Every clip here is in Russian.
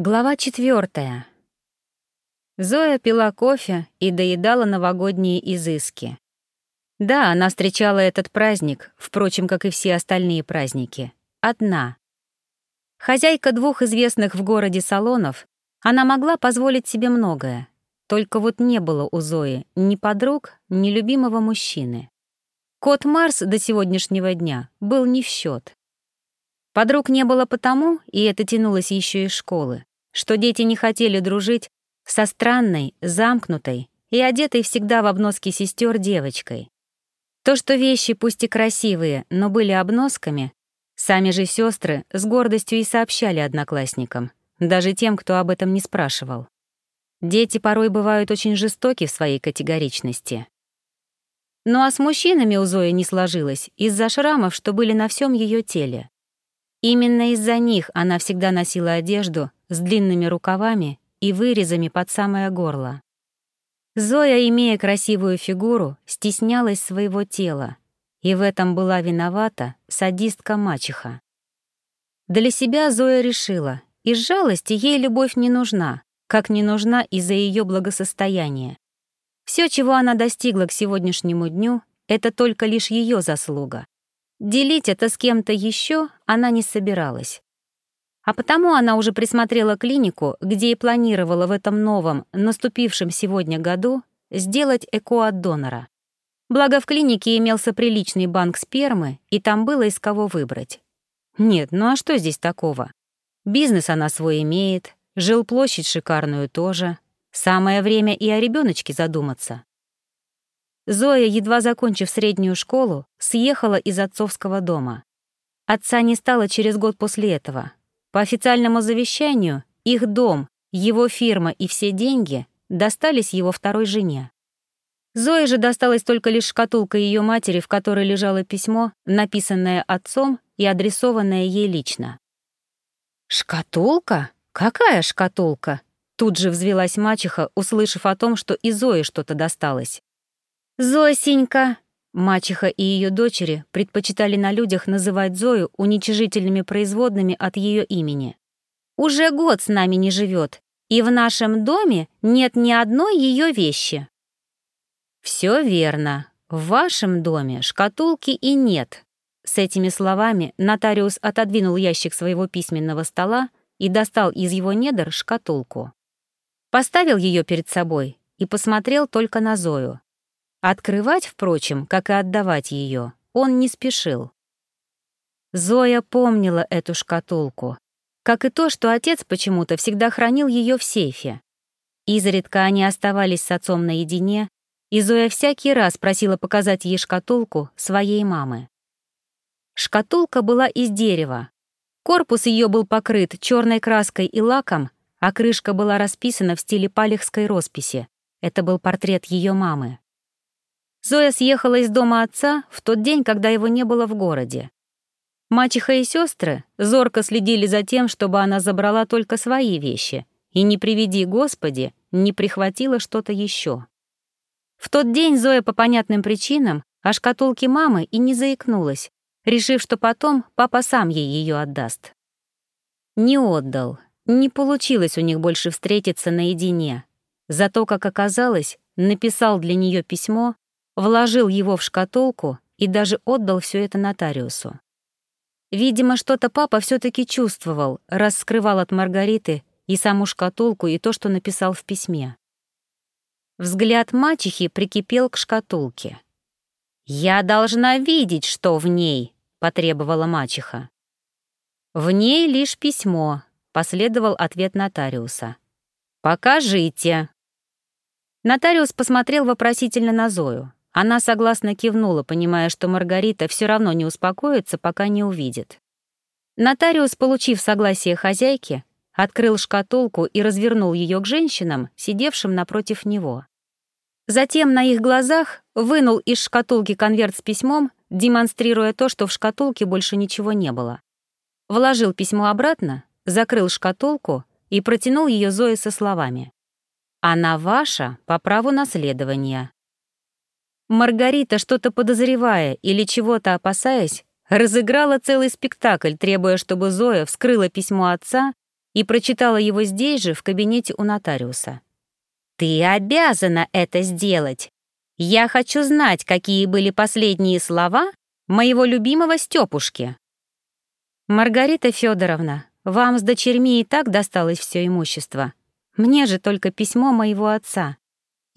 Глава четвертая. Зоя пила кофе и доедала новогодние изыски. Да, она встречала этот праздник, впрочем, как и все остальные праздники, одна. Хозяйка двух известных в городе салонов, она могла позволить себе многое, только вот не было у Зои ни подруг, ни любимого мужчины. Кот Марс до сегодняшнего дня был не в счет. Подруг не было потому, и это тянулось еще из школы, что дети не хотели дружить со странной, замкнутой и одетой всегда в обноски сестер девочкой. То, что вещи пусть и красивые, но были обносками, сами же сестры с гордостью и сообщали одноклассникам, даже тем, кто об этом не спрашивал. Дети порой бывают очень жестоки в своей категоричности. Ну а с мужчинами у Зои не сложилось из-за шрамов, что были на всем ее теле. Именно из-за них она всегда носила одежду с длинными рукавами и вырезами под самое горло. Зоя, имея красивую фигуру, стеснялась своего тела, и в этом была виновата садистка-мачеха. Для себя Зоя решила, из жалости ей любовь не нужна, как не нужна из-за ее благосостояния. Все, чего она достигла к сегодняшнему дню, это только лишь ее заслуга. Делить это с кем-то еще она не собиралась. А потому она уже присмотрела клинику, где и планировала в этом новом, наступившем сегодня году, сделать ЭКО от донора. Благо в клинике имелся приличный банк спермы, и там было из кого выбрать. Нет, ну а что здесь такого? Бизнес она свой имеет, жилплощадь шикарную тоже. Самое время и о ребеночке задуматься. Зоя, едва закончив среднюю школу, съехала из отцовского дома. Отца не стало через год после этого. По официальному завещанию, их дом, его фирма и все деньги достались его второй жене. Зое же досталась только лишь шкатулка ее матери, в которой лежало письмо, написанное отцом и адресованное ей лично. «Шкатулка? Какая шкатулка?» Тут же взвелась мачеха, услышав о том, что и Зое что-то досталось. «Зосенька!» Мачеха и ее дочери предпочитали на людях называть Зою уничижительными производными от ее имени. «Уже год с нами не живет, и в нашем доме нет ни одной ее вещи». «Все верно. В вашем доме шкатулки и нет». С этими словами нотариус отодвинул ящик своего письменного стола и достал из его недр шкатулку. Поставил ее перед собой и посмотрел только на Зою. Открывать, впрочем, как и отдавать ее, он не спешил. Зоя помнила эту шкатулку, как и то, что отец почему-то всегда хранил ее в сейфе. Изредка они оставались с отцом наедине, и Зоя всякий раз просила показать ей шкатулку своей мамы. Шкатулка была из дерева. Корпус ее был покрыт черной краской и лаком, а крышка была расписана в стиле палехской росписи. Это был портрет ее мамы. Зоя съехала из дома отца в тот день, когда его не было в городе. Мачеха и сестры зорко следили за тем, чтобы она забрала только свои вещи и, не приведи Господи, не прихватила что-то еще. В тот день Зоя по понятным причинам о шкатулке мамы и не заикнулась, решив, что потом папа сам ей ее отдаст. Не отдал, не получилось у них больше встретиться наедине. Зато, как оказалось, написал для нее письмо вложил его в шкатулку и даже отдал все это нотариусу. Видимо, что-то папа все таки чувствовал, раз скрывал от Маргариты и саму шкатулку, и то, что написал в письме. Взгляд мачехи прикипел к шкатулке. «Я должна видеть, что в ней», — потребовала мачеха. «В ней лишь письмо», — последовал ответ нотариуса. «Покажите». Нотариус посмотрел вопросительно на Зою. Она согласно кивнула, понимая, что Маргарита все равно не успокоится, пока не увидит. Нотариус, получив согласие хозяйки, открыл шкатулку и развернул ее к женщинам, сидевшим напротив него. Затем на их глазах вынул из шкатулки конверт с письмом, демонстрируя то, что в шкатулке больше ничего не было. Вложил письмо обратно, закрыл шкатулку и протянул ее Зое со словами. «Она ваша по праву наследования. Маргарита, что-то подозревая или чего-то опасаясь, разыграла целый спектакль, требуя, чтобы Зоя вскрыла письмо отца и прочитала его здесь же, в кабинете у нотариуса. «Ты обязана это сделать. Я хочу знать, какие были последние слова моего любимого Стёпушки». «Маргарита Федоровна, вам с дочерьми и так досталось все имущество. Мне же только письмо моего отца.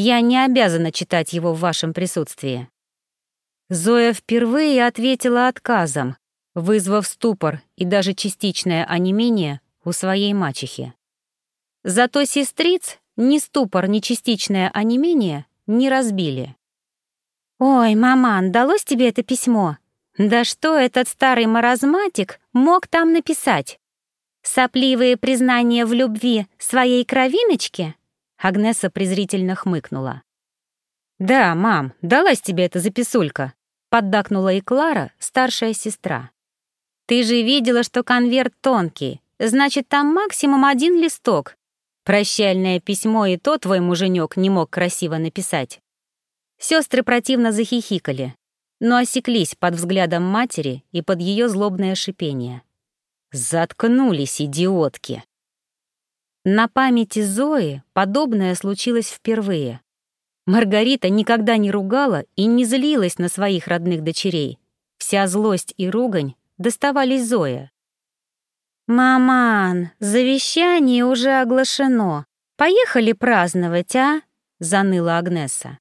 Я не обязана читать его в вашем присутствии». Зоя впервые ответила отказом, вызвав ступор и даже частичное онемение у своей мачехи. Зато сестриц ни ступор, ни частичное онемение не разбили. «Ой, маман, далось тебе это письмо? Да что этот старый маразматик мог там написать? Сопливые признания в любви своей кровиночки?» Агнеса презрительно хмыкнула. «Да, мам, далась тебе эта записулька», — поддакнула и Клара, старшая сестра. «Ты же видела, что конверт тонкий, значит, там максимум один листок. Прощальное письмо и то твой муженек не мог красиво написать». Сестры противно захихикали, но осеклись под взглядом матери и под ее злобное шипение. Заткнулись, идиотки. На памяти Зои подобное случилось впервые. Маргарита никогда не ругала и не злилась на своих родных дочерей. Вся злость и ругань доставались Зое. «Маман, завещание уже оглашено. Поехали праздновать, а?» — заныла Агнеса.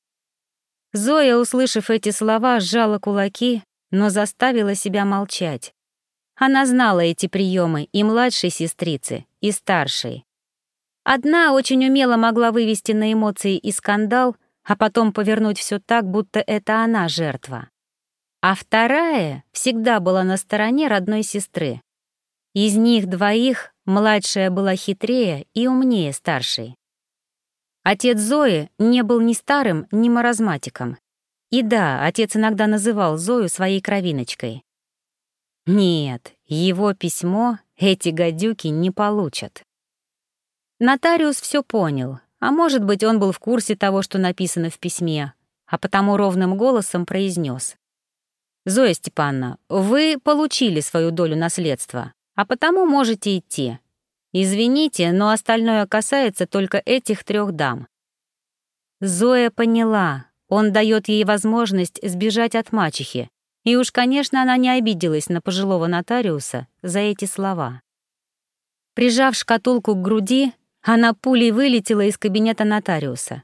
Зоя, услышав эти слова, сжала кулаки, но заставила себя молчать. Она знала эти приемы и младшей сестрицы, и старшей. Одна очень умело могла вывести на эмоции и скандал, а потом повернуть все так, будто это она жертва. А вторая всегда была на стороне родной сестры. Из них двоих младшая была хитрее и умнее старшей. Отец Зои не был ни старым, ни маразматиком. И да, отец иногда называл Зою своей кровиночкой. Нет, его письмо эти гадюки не получат. Нотариус все понял, а может быть, он был в курсе того, что написано в письме, а потому ровным голосом произнес: «Зоя Степановна, вы получили свою долю наследства, а потому можете идти. Извините, но остальное касается только этих трех дам». Зоя поняла, он дает ей возможность сбежать от мачехи, и уж, конечно, она не обиделась на пожилого нотариуса за эти слова. Прижав шкатулку к груди, она пулей вылетела из кабинета нотариуса.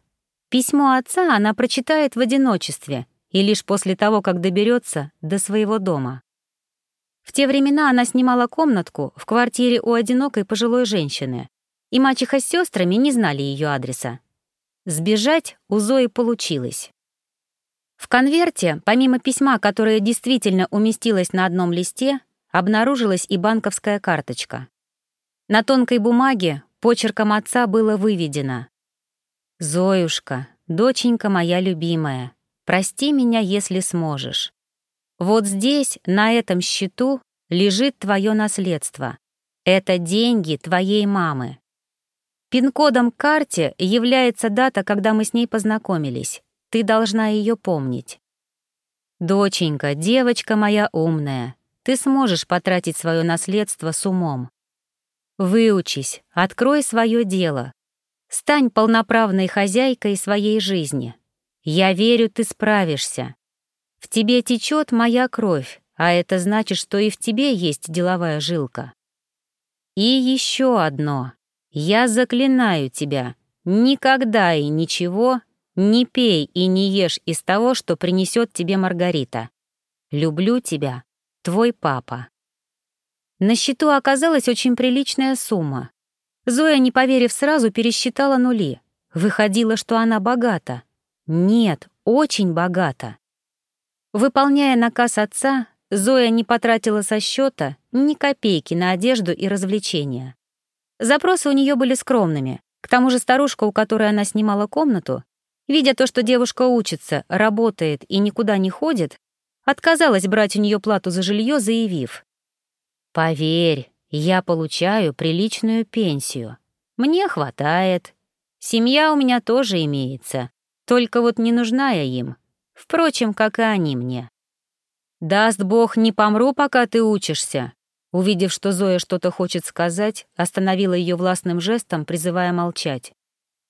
Письмо отца она прочитает в одиночестве и лишь после того, как доберется до своего дома. В те времена она снимала комнатку в квартире у одинокой пожилой женщины, и мачеха с сестрами не знали ее адреса. Сбежать у Зои получилось. В конверте, помимо письма, которое действительно уместилось на одном листе, обнаружилась и банковская карточка. На тонкой бумаге Почерком отца было выведено. «Зоюшка, доченька моя любимая, прости меня, если сможешь. Вот здесь, на этом счету, лежит твое наследство. Это деньги твоей мамы. Пин-кодом к карте является дата, когда мы с ней познакомились. Ты должна ее помнить. Доченька, девочка моя умная, ты сможешь потратить свое наследство с умом. Выучись, открой свое дело. Стань полноправной хозяйкой своей жизни. Я верю, ты справишься. В тебе течет моя кровь, а это значит, что и в тебе есть деловая жилка. И еще одно. Я заклинаю тебя, никогда и ничего не пей и не ешь из того, что принесет тебе Маргарита. Люблю тебя, твой папа. На счету оказалась очень приличная сумма. Зоя, не поверив сразу, пересчитала нули. Выходило, что она богата. Нет, очень богата. Выполняя наказ отца, Зоя не потратила со счета ни копейки на одежду и развлечения. Запросы у нее были скромными. К тому же старушка, у которой она снимала комнату, видя то, что девушка учится, работает и никуда не ходит, отказалась брать у нее плату за жилье, заявив, Поверь, я получаю приличную пенсию. Мне хватает. Семья у меня тоже имеется, только вот не нужна я им. Впрочем, как и они мне. Даст Бог, не помру, пока ты учишься. Увидев, что Зоя что-то хочет сказать, остановила ее властным жестом, призывая молчать.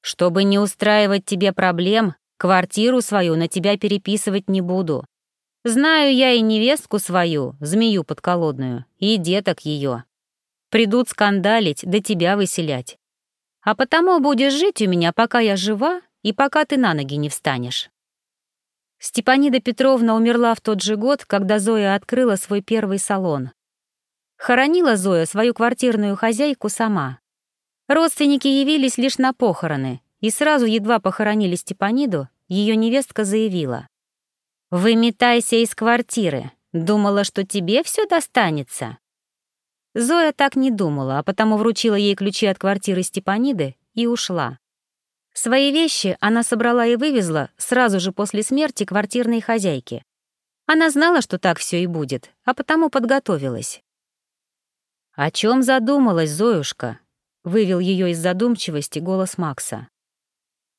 «Чтобы не устраивать тебе проблем, квартиру свою на тебя переписывать не буду. Знаю я и невестку свою, змею подколодную, и деток ее. Придут скандалить, да тебя выселять. А потому будешь жить у меня, пока я жива и пока ты на ноги не встанешь». Степанида Петровна умерла в тот же год, когда Зоя открыла свой первый салон. Хоронила Зоя свою квартирную хозяйку сама. Родственники явились лишь на похороны, и сразу едва похоронили Степаниду, ее невестка заявила. «Выметайся из квартиры. Думала, что тебе все достанется?» Зоя так не думала, а потому вручила ей ключи от квартиры Степаниды и ушла. Свои вещи она собрала и вывезла сразу же после смерти квартирной хозяйки. Она знала, что так все и будет, а потому подготовилась. «О чем задумалась Зоюшка?» — вывел ее из задумчивости голос Макса.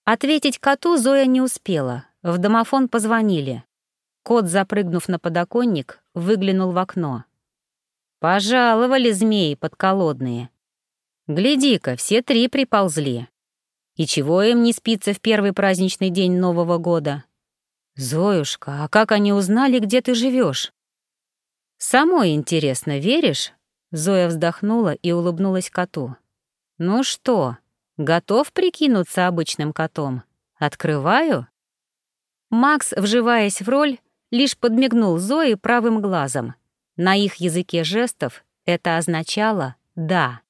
Ответить коту Зоя не успела. В домофон позвонили. Кот, запрыгнув на подоконник, выглянул в окно. «Пожаловали змеи подколодные. Гляди-ка, все три приползли. И чего им не спится в первый праздничный день Нового года? Зоюшка, а как они узнали, где ты живешь? Самой интересно, веришь? Зоя вздохнула и улыбнулась коту. Ну что, готов прикинуться обычным котом? Открываю? Макс, вживаясь в роль, лишь подмигнул Зое правым глазом. На их языке жестов это означало «да».